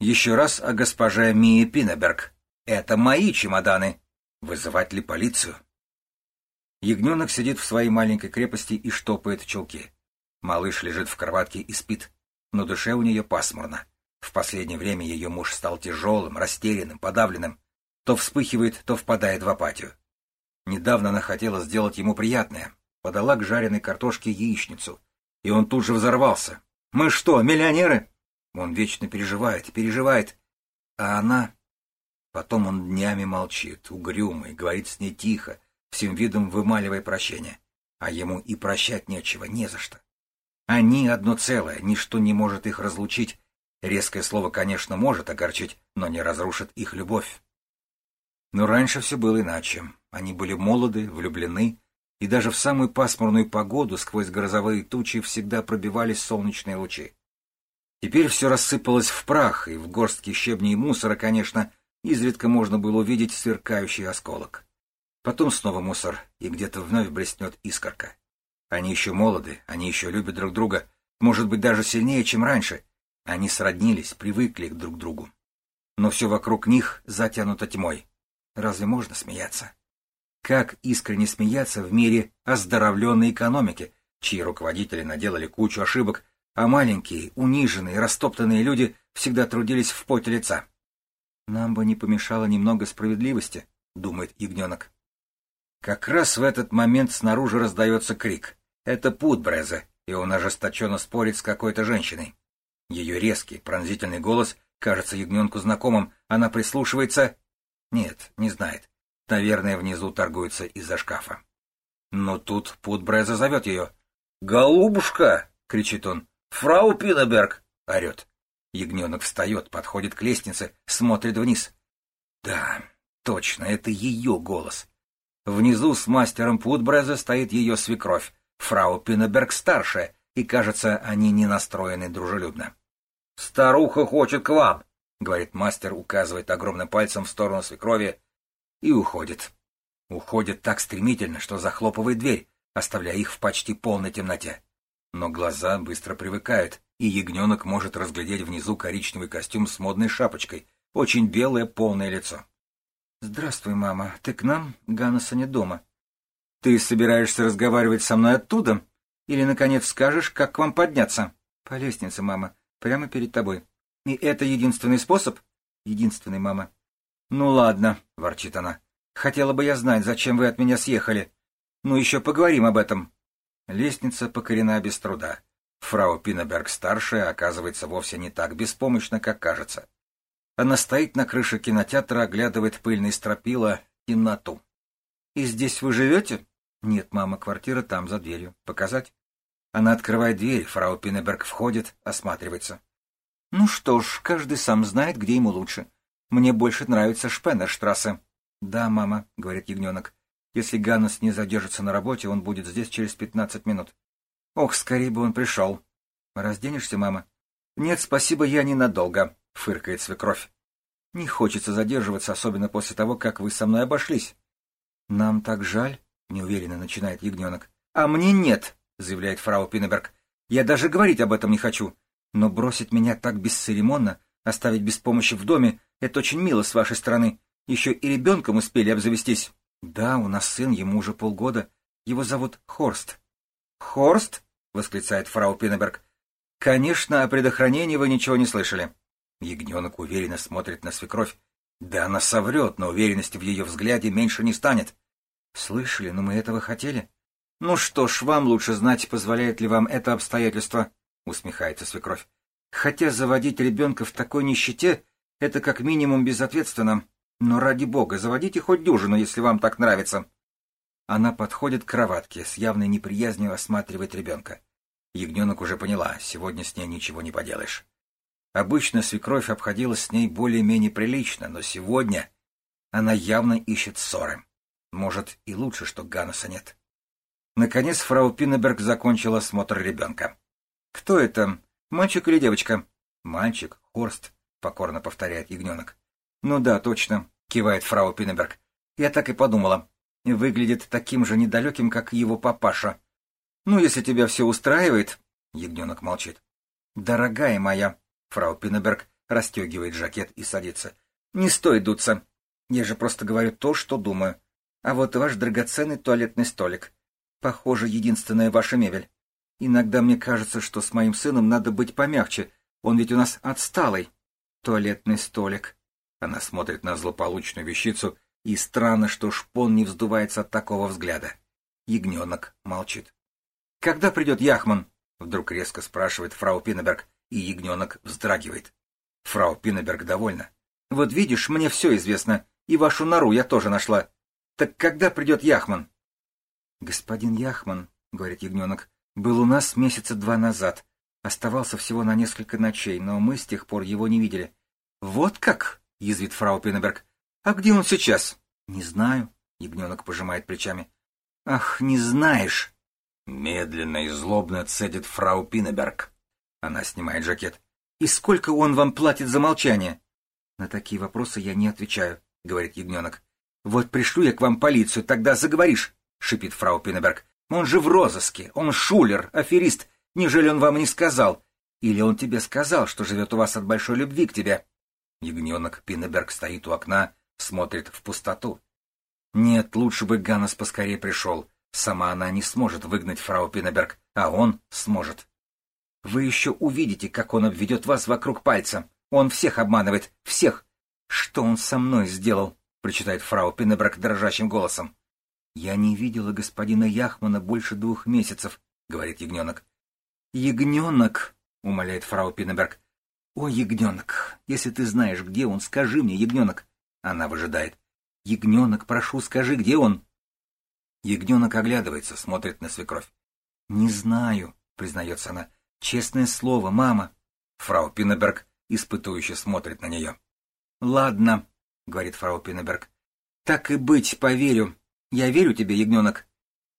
Еще раз о госпоже Мии Пинеберг. Это мои чемоданы. Вызывать ли полицию? Ягненок сидит в своей маленькой крепости и штопает чулки. Малыш лежит в кроватке и спит, но душе у нее пасмурно. В последнее время ее муж стал тяжелым, растерянным, подавленным. То вспыхивает, то впадает в апатию. Недавно она хотела сделать ему приятное. Подала к жареной картошке яичницу. И он тут же взорвался. «Мы что, миллионеры?» Он вечно переживает, переживает. А она... Потом он днями молчит, угрюмый, говорит с ней тихо, всем видом вымаливая прощение. А ему и прощать нечего, не за что. Они одно целое, ничто не может их разлучить. Резкое слово, конечно, может огорчить, но не разрушит их любовь. Но раньше все было иначе. Они были молоды, влюблены, и даже в самую пасмурную погоду сквозь грозовые тучи всегда пробивались солнечные лучи. Теперь все рассыпалось в прах, и в горстке щебней и мусора, конечно, изредка можно было увидеть сверкающий осколок. Потом снова мусор, и где-то вновь блеснет искорка. Они еще молоды, они еще любят друг друга, может быть, даже сильнее, чем раньше. Они сроднились, привыкли к друг другу. Но все вокруг них затянуто тьмой. Разве можно смеяться? Как искренне смеяться в мире оздоровленной экономики, чьи руководители наделали кучу ошибок, а маленькие, униженные, растоптанные люди всегда трудились в поте лица? Нам бы не помешало немного справедливости, думает ягненок. Как раз в этот момент снаружи раздается крик. Это Путбрезе, и он ожесточенно спорит с какой-то женщиной. Ее резкий, пронзительный голос кажется ягненку знакомым, она прислушивается. Нет, не знает. Наверное, внизу торгуется из-за шкафа. Но тут Путбрезе зовет ее. «Голубушка!» — кричит он. «Фрау Пинеберг!» — орет. Ягненок встает, подходит к лестнице, смотрит вниз. Да, точно, это ее голос. Внизу с мастером Путбрезе стоит ее свекровь, фрау Пинеберг-старшая, и, кажется, они не настроены дружелюбно. «Старуха хочет к вам!» — говорит мастер, указывает огромным пальцем в сторону свекрови, и уходит. Уходит так стремительно, что захлопывает дверь, оставляя их в почти полной темноте. Но глаза быстро привыкают, и ягненок может разглядеть внизу коричневый костюм с модной шапочкой, очень белое полное лицо. «Здравствуй, мама. Ты к нам? Ганнеса нет дома». «Ты собираешься разговаривать со мной оттуда? Или, наконец, скажешь, как к вам подняться?» «По лестнице, мама. Прямо перед тобой». «И это единственный способ?» «Единственный, мама». «Ну ладно», — ворчит она. «Хотела бы я знать, зачем вы от меня съехали. Ну еще поговорим об этом». Лестница покорена без труда. Фрау Пинеберг-старшая оказывается вовсе не так беспомощна, как кажется. Она стоит на крыше кинотеатра, оглядывает пыльные стропила, темноту. «И здесь вы живете?» «Нет, мама, квартира там, за дверью. Показать?» Она открывает дверь, фрау Пинеберг входит, осматривается. «Ну что ж, каждый сам знает, где ему лучше. Мне больше нравится Шпеннерштрассе». «Да, мама», — говорит ягненок. «Если Ганнес не задержится на работе, он будет здесь через пятнадцать минут». «Ох, скорее бы он пришел». «Разденешься, мама?» «Нет, спасибо, я ненадолго». — фыркает свекровь. «Не хочется задерживаться, особенно после того, как вы со мной обошлись». «Нам так жаль», — неуверенно начинает ягненок. «А мне нет», — заявляет фрау Пинеберг. «Я даже говорить об этом не хочу. Но бросить меня так бесцеремонно, оставить без помощи в доме — это очень мило с вашей стороны. Еще и ребенком успели обзавестись». «Да, у нас сын, ему уже полгода. Его зовут Хорст». «Хорст?» — восклицает фрау Пинеберг. «Конечно, о предохранении вы ничего не слышали. Ягненок уверенно смотрит на свекровь. Да она соврет, но уверенности в ее взгляде меньше не станет. Слышали, но мы этого хотели. Ну что ж, вам лучше знать, позволяет ли вам это обстоятельство, усмехается свекровь. Хотя заводить ребенка в такой нищете — это как минимум безответственно. Но ради бога, заводите хоть дюжину, если вам так нравится. Она подходит к кроватке, с явной неприязнью осматривает ребенка. Ягненок уже поняла, сегодня с ней ничего не поделаешь. Обычно свекровь обходилась с ней более-менее прилично, но сегодня она явно ищет ссоры. Может, и лучше, что Ганнеса нет. Наконец фрау Пиннеберг закончила осмотр ребенка. «Кто это? Мальчик или девочка?» «Мальчик, Хорст», — покорно повторяет ягненок. «Ну да, точно», — кивает фрау Пиннеберг. «Я так и подумала. Выглядит таким же недалеким, как его папаша. Ну, если тебя все устраивает...» — ягненок молчит. «Дорогая моя», Фрау Пиннеберг расстегивает жакет и садится. «Не стоит дуться. Я же просто говорю то, что думаю. А вот ваш драгоценный туалетный столик. Похоже, единственная ваша мебель. Иногда мне кажется, что с моим сыном надо быть помягче. Он ведь у нас отсталый. Туалетный столик». Она смотрит на злополучную вещицу, и странно, что шпон не вздувается от такого взгляда. Ягненок молчит. «Когда придет Яхман?» — вдруг резко спрашивает фрау Пиннеберг, и ягненок вздрагивает. Фрау Пиннеберг довольна. «Вот видишь, мне все известно, и вашу нору я тоже нашла. Так когда придет Яхман?» «Господин Яхман», — говорит ягненок, — «был у нас месяца два назад. Оставался всего на несколько ночей, но мы с тех пор его не видели». «Вот как?» — язвит фрау Пиннеберг. «А где он сейчас?» «Не знаю», — ягненок пожимает плечами. «Ах, не знаешь!» Медленно и злобно цедит фрау Пиннеберг. Она снимает жакет. «И сколько он вам платит за молчание?» «На такие вопросы я не отвечаю», — говорит ягненок. «Вот пришлю я к вам полицию, тогда заговоришь», — шипит фрау Пиннеберг. «Он же в розыске, он шулер, аферист. Неужели он вам не сказал? Или он тебе сказал, что живет у вас от большой любви к тебе?» Ягненок Пиннеберг стоит у окна, смотрит в пустоту. Нет, лучше бы Ганнес поскорее пришел. Сама она не сможет выгнать фрау Пиннеберг, а он сможет. Вы еще увидите, как он обведет вас вокруг пальца. Он всех обманывает, всех. Что он со мной сделал? Прочитает фрау Пиннеберг дрожащим голосом. Я не видела господина Яхмана больше двух месяцев, говорит ягненок. Ягненок, умоляет фрау Пиннеберг. О, ягненок, если ты знаешь, где он, скажи мне, ягненок. Она выжидает. Ягненок, прошу, скажи, где он? Ягненок оглядывается, смотрит на свекровь. Не знаю, признается она. Честное слово, мама. Фрау Пиннеберг испытующе смотрит на нее. Ладно, говорит фрау Пиннеберг. Так и быть, поверю. Я верю тебе, ягненок.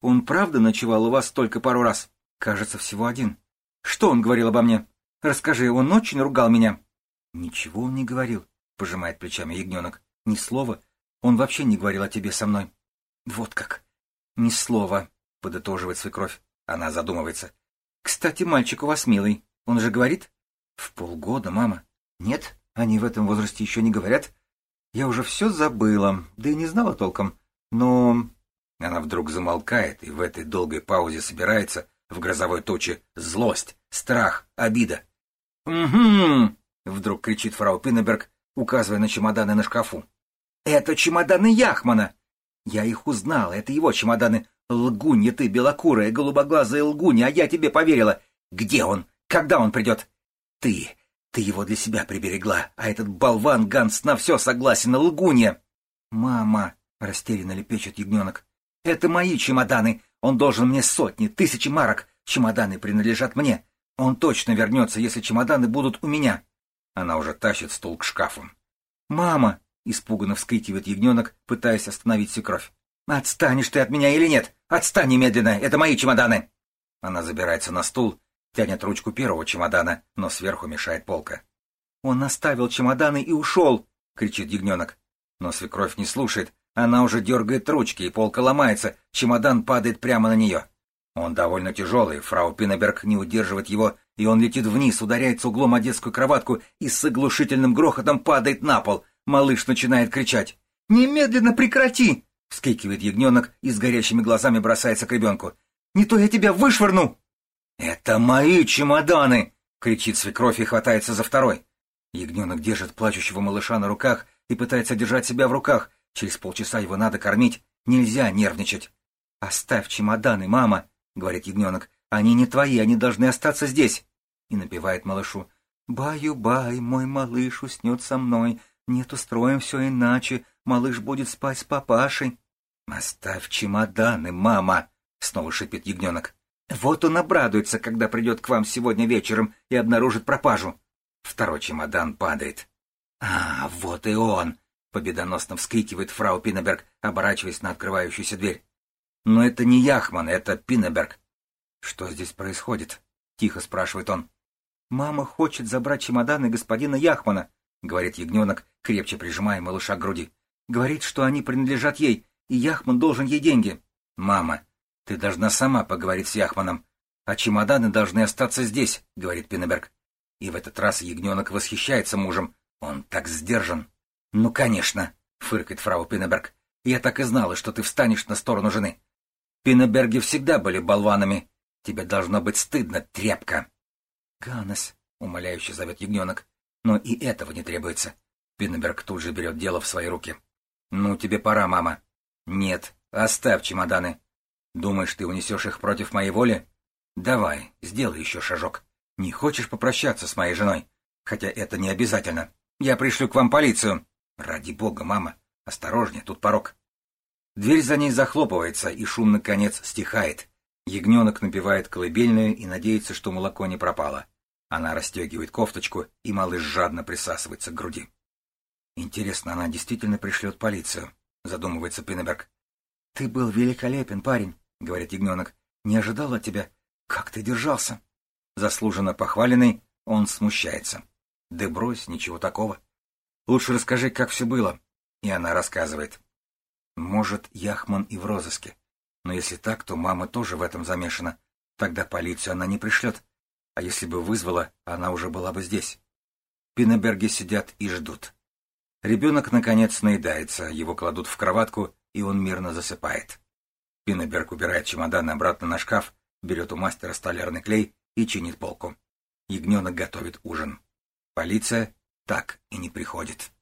Он правда ночевал у вас только пару раз? Кажется, всего один. Что он говорил обо мне? Расскажи, он очень ругал меня. Ничего он не говорил, пожимает плечами ягненок. Ни слова. Он вообще не говорил о тебе со мной. Вот как. Ни слова, подытоживает свекровь. Она задумывается. Кстати, мальчик у вас милый. Он же говорит? В полгода, мама. Нет, они в этом возрасте еще не говорят. Я уже все забыла, да и не знала толком. Но... Она вдруг замолкает и в этой долгой паузе собирается в грозовой туче злость, страх, обида. «Угу!» — вдруг кричит фрау Пиннеберг, указывая на чемоданы на шкафу. «Это чемоданы Яхмана!» «Я их узнала, это его чемоданы. Лгунья ты, белокурая, голубоглазая лгунья, а я тебе поверила. Где он? Когда он придет?» «Ты! Ты его для себя приберегла, а этот болван Ганс на все согласен, лгунья!» «Мама!» — растерянно лепечет ягненок. «Это мои чемоданы. Он должен мне сотни, тысячи марок. Чемоданы принадлежат мне. Он точно вернется, если чемоданы будут у меня». Она уже тащит стул к шкафу. «Мама!» — испуганно вскрикивает ягненок, пытаясь остановить свекровь. «Отстанешь ты от меня или нет? Отстань немедленно! Это мои чемоданы!» Она забирается на стул, тянет ручку первого чемодана, но сверху мешает полка. «Он оставил чемоданы и ушел!» — кричит ягненок. Но свекровь не слушает, она уже дергает ручки, и полка ломается, чемодан падает прямо на нее. Он довольно тяжелый, фрау Пиннеберг не удерживает его, и он летит вниз, ударяется углом о детскую кроватку и с оглушительным грохотом падает на пол. Малыш начинает кричать. «Немедленно прекрати!» — вскрикивает ягненок и с горящими глазами бросается к ребенку. «Не то я тебя вышвырну!» «Это мои чемоданы!» — кричит свекровь и хватается за второй. Ягненок держит плачущего малыша на руках и пытается держать себя в руках. Через полчаса его надо кормить. Нельзя нервничать. «Оставь чемоданы, мама!» — говорит ягненок. «Они не твои, они должны остаться здесь!» И напевает малышу. «Баю-бай, мой малыш уснет со мной, нет, устроим все иначе. Малыш будет спать с папашей. Оставь чемоданы, мама! Снова шипит ягненок. Вот он обрадуется, когда придет к вам сегодня вечером и обнаружит пропажу. Второй чемодан падает. А, вот и он! Победоносно вскрикивает фрау Пиннеберг, оборачиваясь на открывающуюся дверь. Но это не Яхман, это Пиннеберг. Что здесь происходит? Тихо спрашивает он. Мама хочет забрать чемоданы господина Яхмана, — говорит ягненок, крепче прижимая малыша к груди. «Говорит, что они принадлежат ей, и Яхман должен ей деньги». «Мама, ты должна сама поговорить с Яхманом, а чемоданы должны остаться здесь», — говорит Пиннеберг. И в этот раз ягненок восхищается мужем. Он так сдержан. — Ну, конечно, — фыркает фрау Пиннеберг. — Я так и знала, что ты встанешь на сторону жены. Пиннеберги всегда были болванами. Тебе должно быть стыдно, тряпка. — Ганнес, — умоляюще зовет ягненок. Но и этого не требуется. Пиннеберг тут же берет дело в свои руки. — Ну, тебе пора, мама. — Нет, оставь чемоданы. Думаешь, ты унесешь их против моей воли? Давай, сделай еще шажок. Не хочешь попрощаться с моей женой? Хотя это не обязательно. Я пришлю к вам полицию. Ради бога, мама, осторожнее, тут порог. Дверь за ней захлопывается, и шум, наконец, стихает. Ягненок напевает колыбельную и надеется, что молоко не пропало. Она расстегивает кофточку, и малыш жадно присасывается к груди. Интересно, она действительно пришлет полицию? Задумывается Пиннеберг. Ты был великолепен, парень, говорит ягненок. Не ожидал от тебя. Как ты держался? Заслуженно похваленный, он смущается. Да брось, ничего такого. Лучше расскажи, как все было. И она рассказывает. Может, Яхман и в розыске. Но если так, то мама тоже в этом замешана. Тогда полицию она не пришлет. А если бы вызвала, она уже была бы здесь. Пиннеберги сидят и ждут. Ребенок, наконец, наедается, его кладут в кроватку, и он мирно засыпает. Пиннеберг убирает чемодан обратно на шкаф, берет у мастера столярный клей и чинит полку. Ягненок готовит ужин. Полиция так и не приходит.